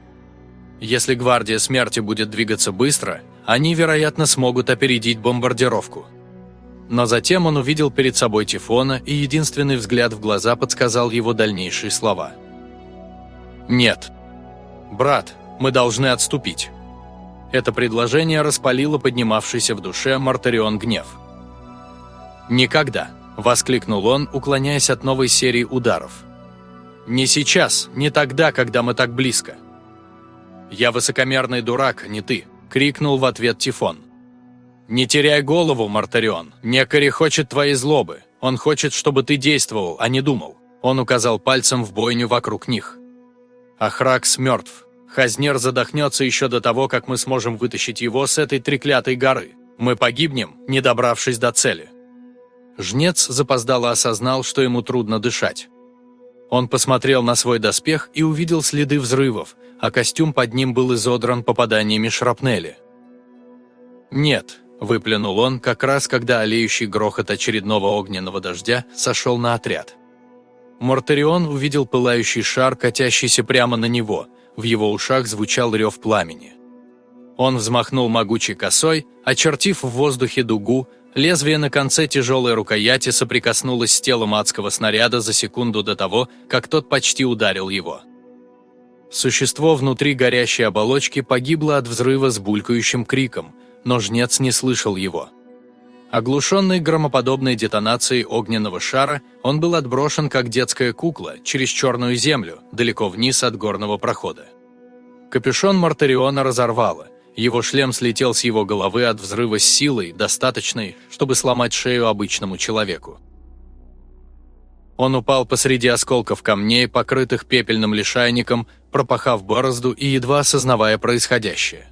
Если гвардия смерти будет двигаться быстро, они, вероятно, смогут опередить бомбардировку. Но затем он увидел перед собой Тифона, и единственный взгляд в глаза подсказал его дальнейшие слова. «Нет. Брат, мы должны отступить». Это предложение распалило поднимавшийся в душе Мартарион гнев. «Никогда», – воскликнул он, уклоняясь от новой серии ударов. «Не сейчас, не тогда, когда мы так близко». «Я высокомерный дурак, не ты», – крикнул в ответ Тифон. «Не теряй голову, Мартарион. Некари хочет твоей злобы. Он хочет, чтобы ты действовал, а не думал». Он указал пальцем в бойню вокруг них. «Ахракс мертв. Хазнер задохнется еще до того, как мы сможем вытащить его с этой треклятой горы. Мы погибнем, не добравшись до цели». Жнец запоздало осознал, что ему трудно дышать. Он посмотрел на свой доспех и увидел следы взрывов, а костюм под ним был изодран попаданиями шрапнели. «Нет», – выплюнул он, как раз когда олеющий грохот очередного огненного дождя сошел на отряд. Мортарион увидел пылающий шар, катящийся прямо на него, в его ушах звучал рев пламени. Он взмахнул могучей косой, очертив в воздухе дугу, лезвие на конце тяжелой рукояти соприкоснулось с телом адского снаряда за секунду до того, как тот почти ударил его. Существо внутри горящей оболочки погибло от взрыва с булькающим криком – но жнец не слышал его. Оглушенный громоподобной детонацией огненного шара, он был отброшен как детская кукла через черную землю, далеко вниз от горного прохода. Капюшон Мартариона разорвало, его шлем слетел с его головы от взрыва с силой, достаточной, чтобы сломать шею обычному человеку. Он упал посреди осколков камней, покрытых пепельным лишайником, пропахав борозду и едва осознавая происходящее.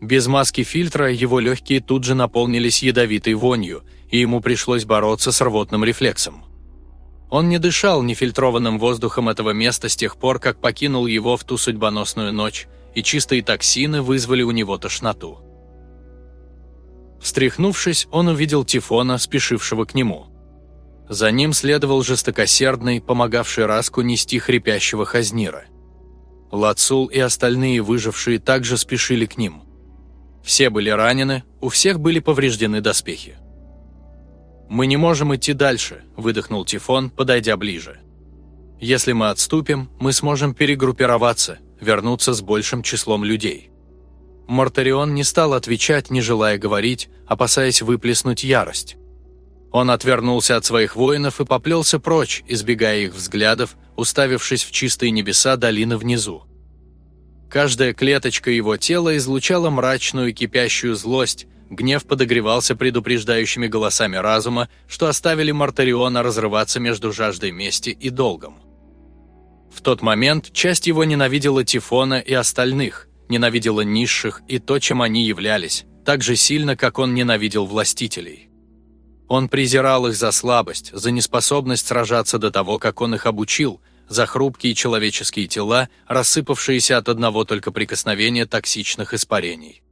Без маски фильтра его легкие тут же наполнились ядовитой вонью, и ему пришлось бороться с рвотным рефлексом. Он не дышал нефильтрованным воздухом этого места с тех пор, как покинул его в ту судьбоносную ночь, и чистые токсины вызвали у него тошноту. Встряхнувшись, он увидел Тифона, спешившего к нему. За ним следовал жестокосердный, помогавший Раску нести хрипящего Хазнира. Лацул и остальные выжившие также спешили к ним. Все были ранены, у всех были повреждены доспехи. «Мы не можем идти дальше», – выдохнул Тифон, подойдя ближе. «Если мы отступим, мы сможем перегруппироваться, вернуться с большим числом людей». Мартарион не стал отвечать, не желая говорить, опасаясь выплеснуть ярость. Он отвернулся от своих воинов и поплелся прочь, избегая их взглядов, уставившись в чистые небеса долины внизу. Каждая клеточка его тела излучала мрачную кипящую злость, гнев подогревался предупреждающими голосами разума, что оставили Мартариона разрываться между жаждой мести и долгом. В тот момент часть его ненавидела Тифона и остальных, ненавидела низших и то, чем они являлись, так же сильно, как он ненавидел властителей. Он презирал их за слабость, за неспособность сражаться до того, как он их обучил – за хрупкие человеческие тела, рассыпавшиеся от одного только прикосновения токсичных испарений.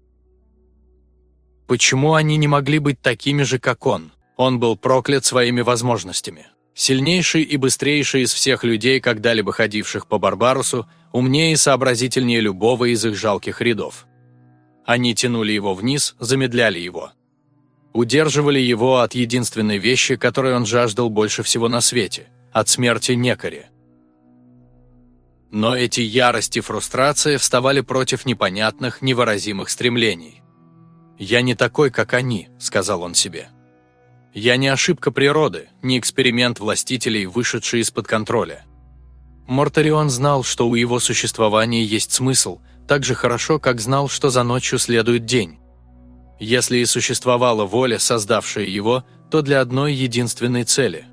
Почему они не могли быть такими же, как он? Он был проклят своими возможностями. Сильнейший и быстрейший из всех людей, когда-либо ходивших по Барбарусу, умнее и сообразительнее любого из их жалких рядов. Они тянули его вниз, замедляли его. Удерживали его от единственной вещи, которой он жаждал больше всего на свете – от смерти некори. Но эти ярость и фрустрация вставали против непонятных, невыразимых стремлений. «Я не такой, как они», — сказал он себе. «Я не ошибка природы, не эксперимент властителей, вышедший из-под контроля». Мортарион знал, что у его существования есть смысл, так же хорошо, как знал, что за ночью следует день. Если и существовала воля, создавшая его, то для одной единственной цели.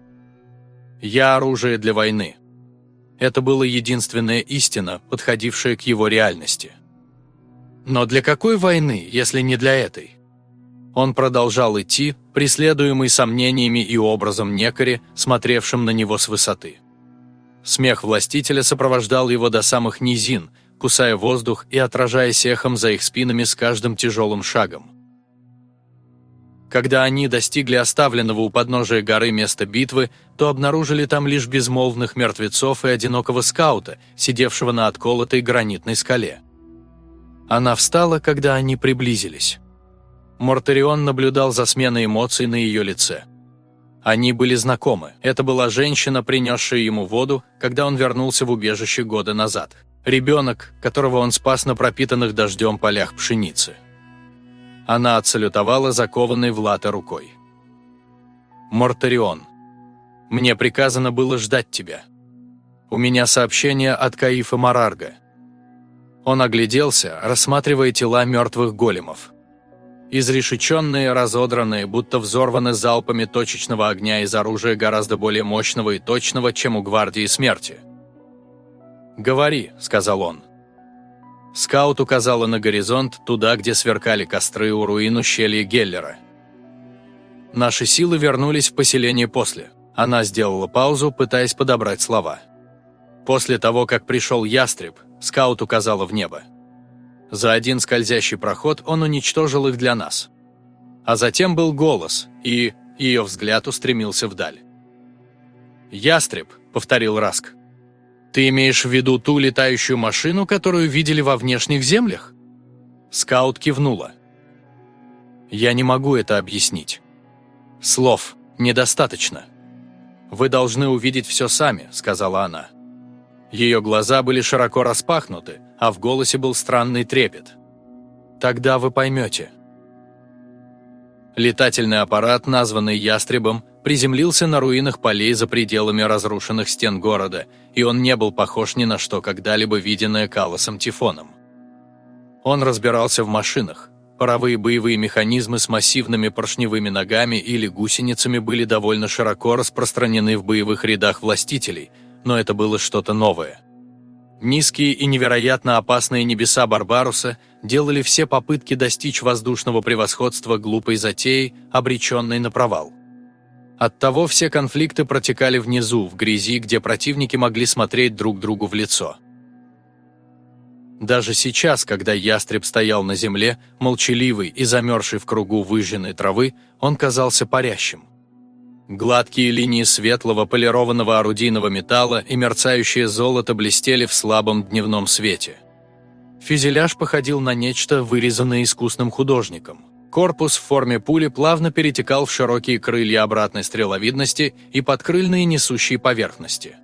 «Я оружие для войны», это была единственная истина, подходившая к его реальности. Но для какой войны, если не для этой? Он продолжал идти, преследуемый сомнениями и образом некоре, смотревшим на него с высоты. Смех властителя сопровождал его до самых низин, кусая воздух и отражаясь эхом за их спинами с каждым тяжелым шагом. Когда они достигли оставленного у подножия горы места битвы, то обнаружили там лишь безмолвных мертвецов и одинокого скаута, сидевшего на отколотой гранитной скале. Она встала, когда они приблизились. Мортарион наблюдал за сменой эмоций на ее лице. Они были знакомы. Это была женщина, принесшая ему воду, когда он вернулся в убежище года назад. Ребенок, которого он спас на пропитанных дождем полях пшеницы. Она отсалютовала закованной в латы рукой. «Мортарион, мне приказано было ждать тебя. У меня сообщение от Каифа Марарга». Он огляделся, рассматривая тела мертвых големов. Изрешеченные, разодранные, будто взорваны залпами точечного огня из оружия гораздо более мощного и точного, чем у Гвардии Смерти. «Говори», — сказал он. Скаут указала на горизонт, туда, где сверкали костры у руин ущелья Геллера. Наши силы вернулись в поселение после. Она сделала паузу, пытаясь подобрать слова. После того, как пришел ястреб, скаут указала в небо. За один скользящий проход он уничтожил их для нас. А затем был голос, и ее взгляд устремился вдаль. «Ястреб», — повторил Раск. Ты имеешь в виду ту летающую машину, которую видели во внешних землях? Скаут кивнула. Я не могу это объяснить. Слов недостаточно. Вы должны увидеть все сами, сказала она. Ее глаза были широко распахнуты, а в голосе был странный трепет. Тогда вы поймете. Летательный аппарат, названный «Ястребом», приземлился на руинах полей за пределами разрушенных стен города, и он не был похож ни на что когда-либо виденное Калосом Тифоном. Он разбирался в машинах. Паровые боевые механизмы с массивными поршневыми ногами или гусеницами были довольно широко распространены в боевых рядах властителей, но это было что-то новое. Низкие и невероятно опасные небеса Барбаруса делали все попытки достичь воздушного превосходства глупой затеей, обреченной на провал. Оттого все конфликты протекали внизу, в грязи, где противники могли смотреть друг другу в лицо. Даже сейчас, когда ястреб стоял на земле, молчаливый и замерзший в кругу выжженной травы, он казался парящим. Гладкие линии светлого полированного орудийного металла и мерцающее золото блестели в слабом дневном свете. Фюзеляж походил на нечто, вырезанное искусным художником – Корпус в форме пули плавно перетекал в широкие крылья обратной стреловидности и подкрыльные несущие поверхности.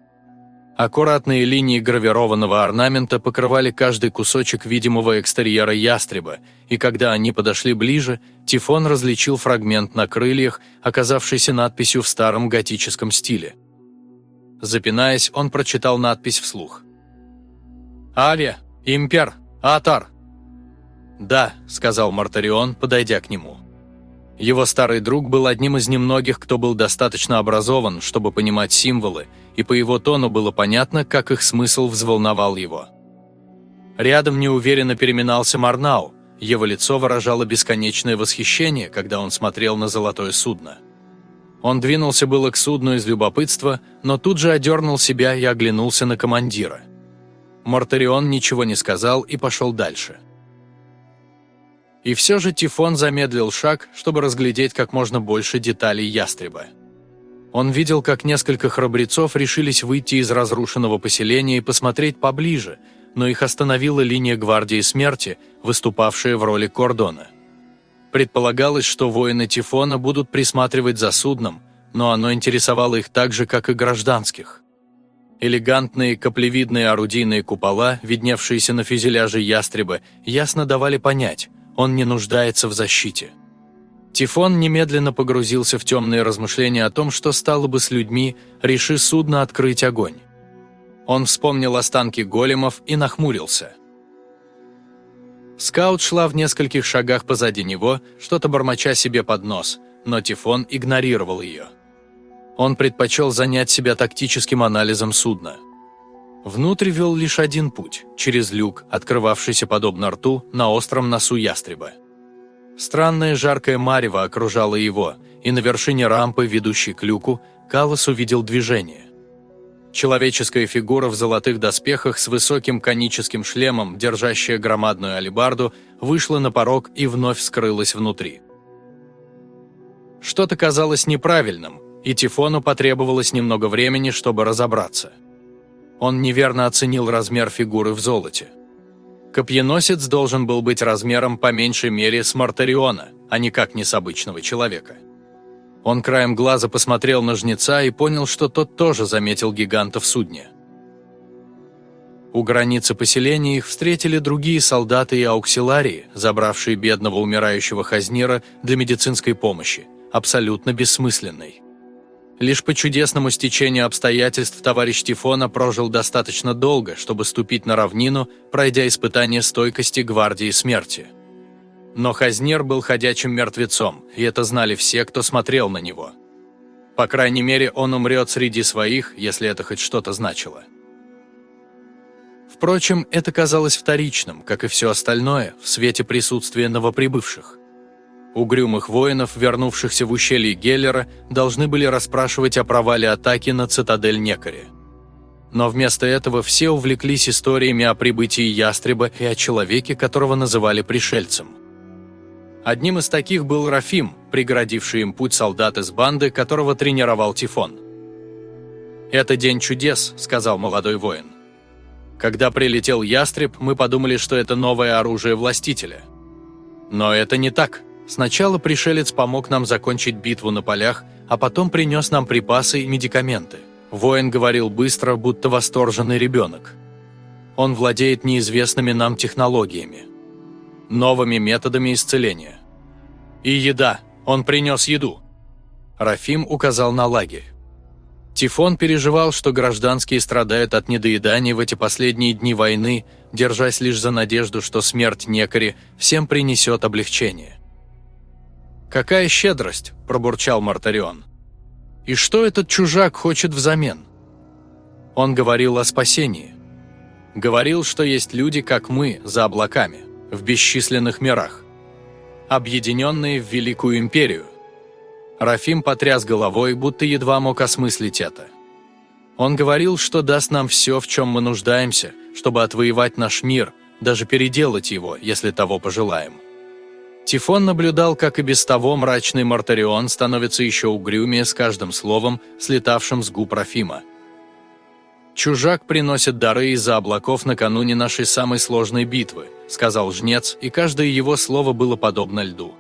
Аккуратные линии гравированного орнамента покрывали каждый кусочек видимого экстерьера ястреба, и когда они подошли ближе, Тифон различил фрагмент на крыльях, оказавшийся надписью в старом готическом стиле. Запинаясь, он прочитал надпись вслух. «Авиа! Импер! Атар!» «Да», — сказал Мартарион, подойдя к нему. Его старый друг был одним из немногих, кто был достаточно образован, чтобы понимать символы, и по его тону было понятно, как их смысл взволновал его. Рядом неуверенно переминался Марнау, его лицо выражало бесконечное восхищение, когда он смотрел на золотое судно. Он двинулся было к судну из любопытства, но тут же одернул себя и оглянулся на командира. Мортарион ничего не сказал и пошел дальше. И все же Тифон замедлил шаг, чтобы разглядеть как можно больше деталей ястреба. Он видел, как несколько храбрецов решились выйти из разрушенного поселения и посмотреть поближе, но их остановила линия гвардии смерти, выступавшая в роли кордона. Предполагалось, что воины Тифона будут присматривать за судном, но оно интересовало их так же, как и гражданских. Элегантные каплевидные орудийные купола, видневшиеся на фюзеляже ястреба, ясно давали понять, он не нуждается в защите. Тифон немедленно погрузился в темные размышления о том, что стало бы с людьми, реши судно открыть огонь. Он вспомнил останки големов и нахмурился. Скаут шла в нескольких шагах позади него, что-то бормоча себе под нос, но Тифон игнорировал ее. Он предпочел занять себя тактическим анализом судна. Внутрь вел лишь один путь, через люк, открывавшийся подобно рту на остром носу ястреба. Странное жаркое марево окружало его, и на вершине рампы, ведущей к люку, Калос увидел движение. Человеческая фигура в золотых доспехах с высоким коническим шлемом, держащая громадную алебарду, вышла на порог и вновь скрылась внутри. Что-то казалось неправильным, и Тифону потребовалось немного времени, чтобы разобраться. Он неверно оценил размер фигуры в золоте. Копьеносец должен был быть размером по меньшей мере с Мартариона, а никак не с обычного человека. Он краем глаза посмотрел на жнеца и понял, что тот тоже заметил гиганта в судне. У границы поселения их встретили другие солдаты и ауксиларии, забравшие бедного умирающего Хазнира для медицинской помощи, абсолютно бессмысленной. Лишь по чудесному стечению обстоятельств товарищ Тифона прожил достаточно долго, чтобы ступить на равнину, пройдя испытание стойкости гвардии смерти. Но Хазнер был ходячим мертвецом, и это знали все, кто смотрел на него. По крайней мере, он умрет среди своих, если это хоть что-то значило. Впрочем, это казалось вторичным, как и все остальное, в свете присутствия новоприбывших. Угрюмых воинов, вернувшихся в ущелье Геллера, должны были расспрашивать о провале атаки на цитадель Некари. Но вместо этого все увлеклись историями о прибытии ястреба и о человеке, которого называли пришельцем. Одним из таких был Рафим, преградивший им путь солдат из банды, которого тренировал Тифон. «Это день чудес», – сказал молодой воин. «Когда прилетел ястреб, мы подумали, что это новое оружие властителя. Но это не так. Сначала пришелец помог нам закончить битву на полях, а потом принес нам припасы и медикаменты. Воин говорил быстро, будто восторженный ребенок. Он владеет неизвестными нам технологиями. Новыми методами исцеления. И еда. Он принес еду. Рафим указал на лагерь. Тифон переживал, что гражданские страдают от недоедания в эти последние дни войны, держась лишь за надежду, что смерть некари всем принесет облегчение. «Какая щедрость!» – пробурчал Мартарион. «И что этот чужак хочет взамен?» Он говорил о спасении. Говорил, что есть люди, как мы, за облаками, в бесчисленных мирах, объединенные в Великую Империю. Рафим потряс головой, будто едва мог осмыслить это. Он говорил, что даст нам все, в чем мы нуждаемся, чтобы отвоевать наш мир, даже переделать его, если того пожелаем. Тифон наблюдал, как и без того мрачный Мартарион становится еще угрюмее с каждым словом, слетавшим с губ Рафима. «Чужак приносит дары из-за облаков накануне нашей самой сложной битвы», сказал жнец, и каждое его слово было подобно льду.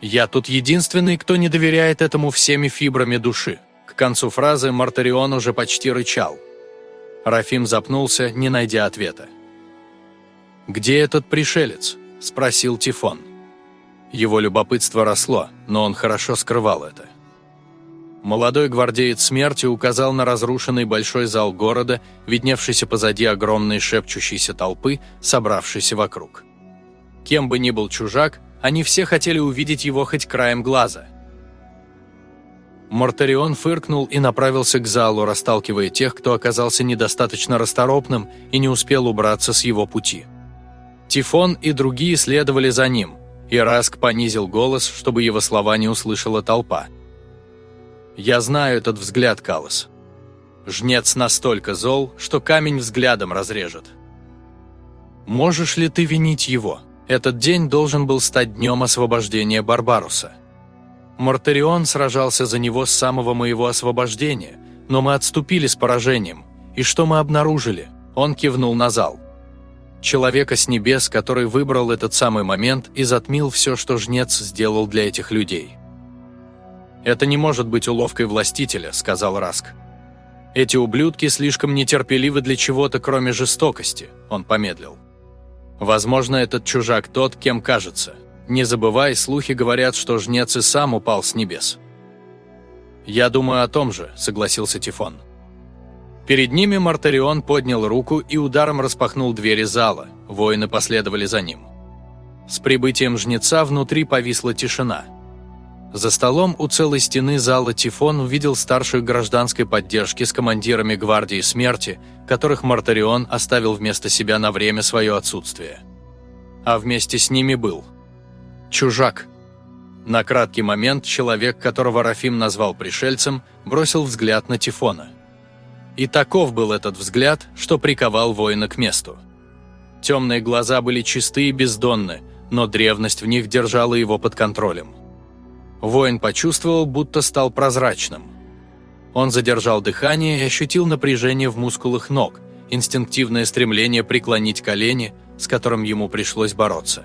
«Я тут единственный, кто не доверяет этому всеми фибрами души». К концу фразы Мартарион уже почти рычал. Рафим запнулся, не найдя ответа. «Где этот пришелец?» – спросил Тифон. Его любопытство росло, но он хорошо скрывал это. Молодой гвардеец смерти указал на разрушенный большой зал города, видневшийся позади огромной шепчущейся толпы, собравшейся вокруг. Кем бы ни был чужак, они все хотели увидеть его хоть краем глаза. Мортарион фыркнул и направился к залу, расталкивая тех, кто оказался недостаточно расторопным и не успел убраться с его пути. Тифон и другие следовали за ним – и Раск понизил голос, чтобы его слова не услышала толпа. «Я знаю этот взгляд, Калос. Жнец настолько зол, что камень взглядом разрежет. Можешь ли ты винить его? Этот день должен был стать днем освобождения Барбаруса. Мартарион сражался за него с самого моего освобождения, но мы отступили с поражением. И что мы обнаружили? Он кивнул на зал человека с небес, который выбрал этот самый момент и затмил все, что жнец сделал для этих людей. «Это не может быть уловкой властителя», — сказал Раск. Эти ублюдки слишком нетерпеливы для чего-то, кроме жестокости, он помедлил. Возможно, этот чужак тот, кем кажется. Не забывай, слухи говорят, что жнец и сам упал с небес. «Я думаю о том же», — согласился Тифон. Перед ними Мартарион поднял руку и ударом распахнул двери зала, воины последовали за ним. С прибытием жнеца внутри повисла тишина. За столом у целой стены зала Тифон увидел старших гражданской поддержки с командирами гвардии смерти, которых Мартарион оставил вместо себя на время свое отсутствие. А вместе с ними был чужак. На краткий момент человек, которого Рафим назвал пришельцем, бросил взгляд на Тифона. И таков был этот взгляд, что приковал воина к месту. Темные глаза были чисты и бездонны, но древность в них держала его под контролем. Воин почувствовал, будто стал прозрачным. Он задержал дыхание и ощутил напряжение в мускулах ног, инстинктивное стремление преклонить колени, с которым ему пришлось бороться.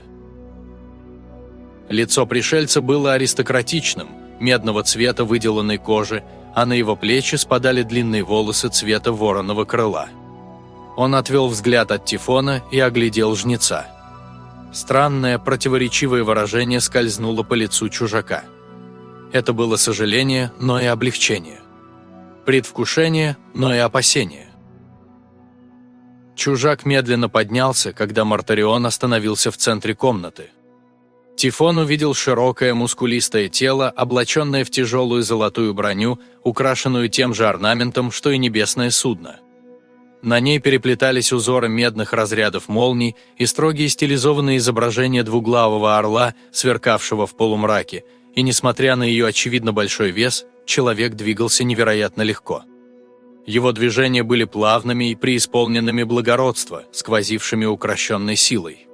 Лицо пришельца было аристократичным, медного цвета выделанной кожи, а на его плечи спадали длинные волосы цвета вороного крыла. Он отвел взгляд от Тифона и оглядел жнеца. Странное, противоречивое выражение скользнуло по лицу чужака. Это было сожаление, но и облегчение. Предвкушение, но и опасение. Чужак медленно поднялся, когда Мартарион остановился в центре комнаты. Тифон увидел широкое мускулистое тело, облаченное в тяжелую золотую броню, украшенную тем же орнаментом, что и небесное судно. На ней переплетались узоры медных разрядов молний и строгие стилизованные изображения двуглавого орла, сверкавшего в полумраке, и, несмотря на ее очевидно большой вес, человек двигался невероятно легко. Его движения были плавными и преисполненными благородства, сквозившими укращенной силой.